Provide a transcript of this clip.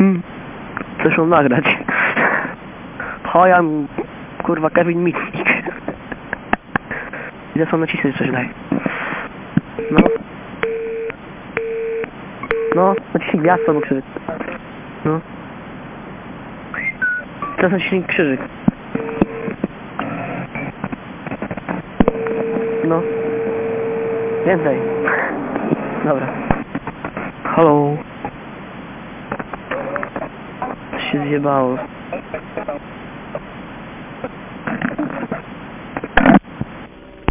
Hmm. Mam nagrać. Hojam, kurwa, Kevin Mitnick. Idę sam nacisnąć coś daj. No. No, naciśnij gwiazdę albo krzyżyk. No. Teraz naciśnij krzyżyk. No. Więcej. Dobra. Hello. de baú.